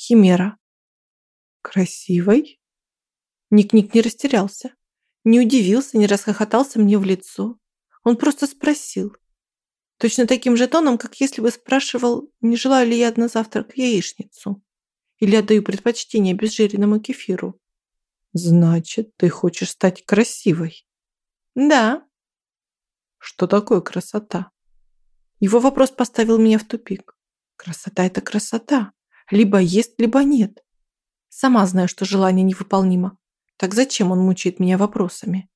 Химера. Красивой? Ник-Ник не растерялся, не удивился, не расхохотался мне в лицо. Он просто спросил. Точно таким же тоном, как если бы спрашивал, не желаю ли я на завтрак яичницу. Или отдаю предпочтение безжиренному кефиру. Значит, ты хочешь стать красивой? Да. Что такое красота? Его вопрос поставил меня в тупик. Красота – это красота. Либо есть, либо нет. Сама знаю, что желание невыполнимо. Так зачем он мучает меня вопросами?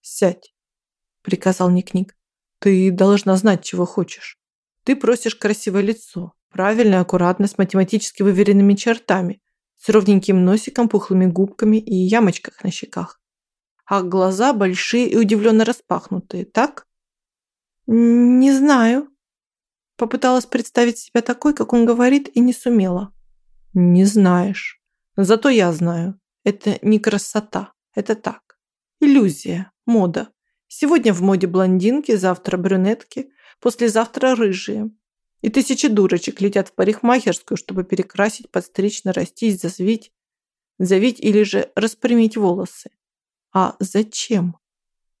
«Сядь», – приказал Ник-Ник. «Ты должна знать, чего хочешь. Ты просишь красивое лицо, правильно, аккуратно, с математически выверенными чертами, с ровненьким носиком, пухлыми губками и ямочках на щеках. А глаза большие и удивленно распахнутые, так? Не знаю. Попыталась представить себя такой, как он говорит, и не сумела. Не знаешь. Зато я знаю. Это не красота. Это так. Иллюзия. Мода. Сегодня в моде блондинки, завтра брюнетки, послезавтра рыжие. И тысячи дурочек летят в парикмахерскую, чтобы перекрасить, подстричь, нарастить, зазвить, завить или же распрямить волосы. А зачем?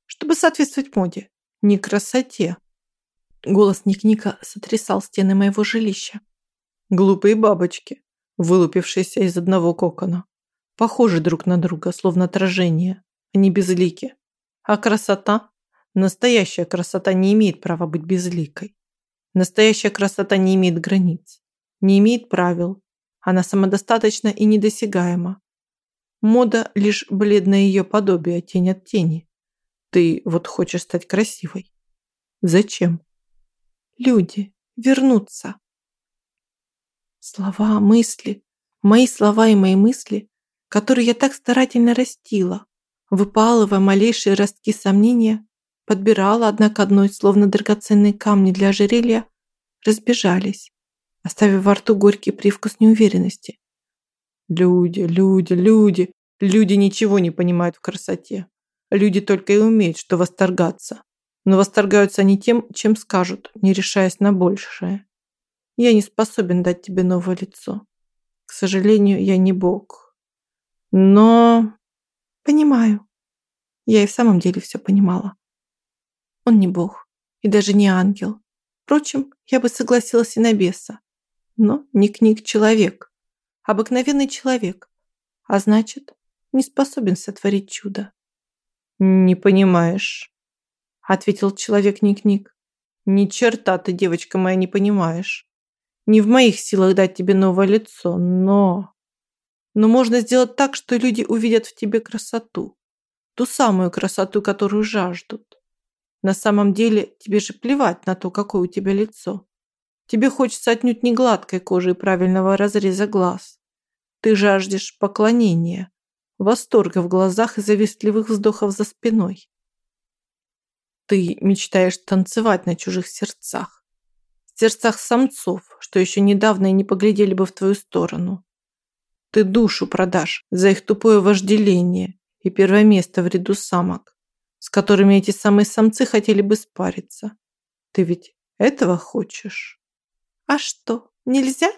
Чтобы соответствовать моде, не красоте. Голос Ник-Ника сотрясал стены моего жилища. Глупые бабочки, вылупившиеся из одного кокона. Похожи друг на друга, словно отражение, они безлики. А красота? Настоящая красота не имеет права быть безликой. Настоящая красота не имеет границ, не имеет правил. Она самодостаточна и недосягаема. Мода – лишь бледное ее подобие, тень от тени. Ты вот хочешь стать красивой. Зачем? Люди. Вернуться. Слова, мысли. Мои слова и мои мысли, которые я так старательно растила, выпалывая малейшие ростки сомнения, подбирала однако одной, словно драгоценные камни для ожерелья, разбежались, оставив во рту горький привкус неуверенности. Люди, люди, люди, люди ничего не понимают в красоте. Люди только и умеют, что восторгаться. Но восторгаются они тем, чем скажут, не решаясь на большее. Я не способен дать тебе новое лицо. К сожалению, я не бог. Но... Понимаю. Я и в самом деле все понимала. Он не бог и даже не ангел. Впрочем, я бы согласилась и на беса. Но Ник-Ник человек. Обыкновенный человек. А значит, не способен сотворить чудо. «Не понимаешь», — ответил человек Ник-Ник. «Ни черта ты, девочка моя, не понимаешь. Не в моих силах дать тебе новое лицо, но... Но можно сделать так, что люди увидят в тебе красоту. Ту самую красоту, которую жаждут. На самом деле тебе же плевать на то, какое у тебя лицо. Тебе хочется отнюдь не гладкой кожи и правильного разреза глаз. Ты жаждешь поклонения, восторга в глазах и завистливых вздохов за спиной. Ты мечтаешь танцевать на чужих сердцах. Сердцах самцов, что еще недавно и не поглядели бы в твою сторону. Ты душу продашь за их тупое вожделение и первое место в ряду самок с которыми эти самые самцы хотели бы спариться. Ты ведь этого хочешь? А что, нельзя?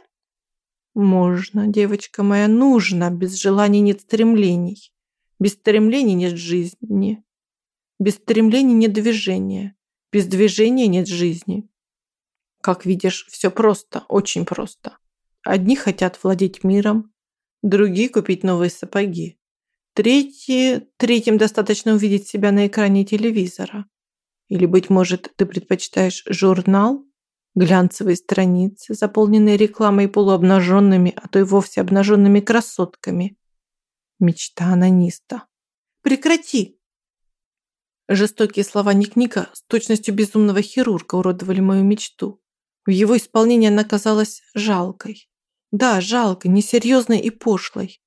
Можно, девочка моя, нужно. Без желаний нет стремлений. Без стремлений нет жизни. Без стремлений нет движения. Без движения нет жизни. Как видишь, все просто, очень просто. Одни хотят владеть миром, другие купить новые сапоги. Третьи, третьим достаточно увидеть себя на экране телевизора. Или, быть может, ты предпочитаешь журнал? Глянцевые страницы, заполненные рекламой полуобнаженными, а то и вовсе обнаженными красотками. Мечта анониста. Прекрати! Жестокие слова Ник-Ника с точностью безумного хирурга уродовали мою мечту. В его исполнении она казалась жалкой. Да, жалкой, несерьезной и пошлой.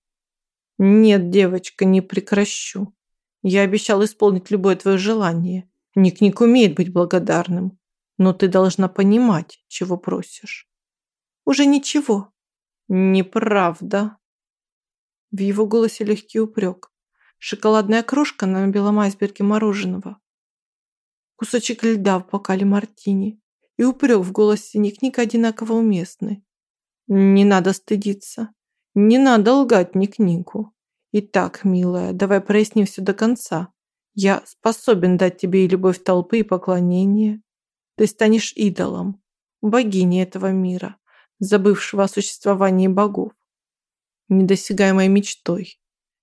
«Нет, девочка, не прекращу. Я обещал исполнить любое твое желание. Ник-Ник умеет быть благодарным, но ты должна понимать, чего просишь». «Уже ничего». «Неправда». В его голосе легкий упрек. Шоколадная крошка на белом айсберге мороженого. Кусочек льда в бокале мартини. И упрек в голосе Ник-Ник одинаково уместный. «Не надо стыдиться. Не надо лгать мне книгу. Итак, милая, давай проясним все до конца. Я способен дать тебе и любовь толпы, и поклонение. Ты станешь идолом, богиней этого мира, забывшего о существовании богов, недосягаемой мечтой.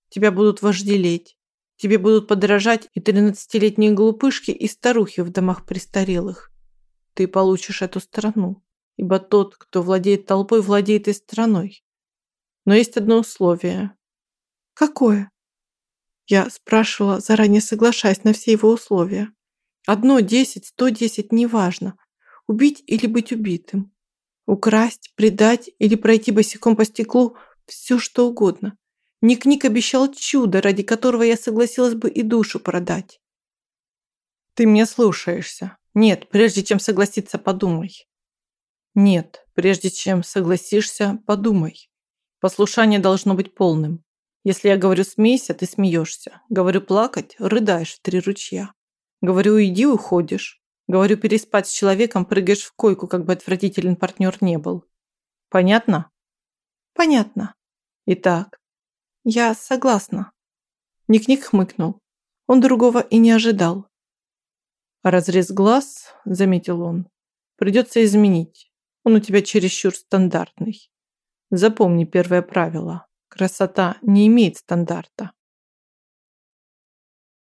Тебя будут вожделеть, тебе будут подражать и тринадцатилетние глупышки и старухи в домах престарелых. Ты получишь эту страну, ибо тот, кто владеет толпой, владеет и страной. Но есть одно условие. Какое? Я спрашивала, заранее соглашаясь на все его условия. Одно, десять, сто десять, неважно. Убить или быть убитым. Украсть, предать или пройти босиком по стеклу – все что угодно. Ник-Ник обещал чудо, ради которого я согласилась бы и душу продать. Ты мне слушаешься. Нет, прежде чем согласиться, подумай. Нет, прежде чем согласишься, подумай. Послушание должно быть полным. Если я говорю «смейся», ты смеешься. Говорю «плакать» – рыдаешь в три ручья. Говорю «уйди» – уходишь. Говорю «переспать с человеком» – прыгаешь в койку, как бы отвратителен партнер не был. Понятно? Понятно. Итак, я согласна. Ник-Ник хмыкнул. Он другого и не ожидал. разрез глаз, заметил он, придется изменить. Он у тебя чересчур стандартный. Запомни первое правило. Красота не имеет стандарта.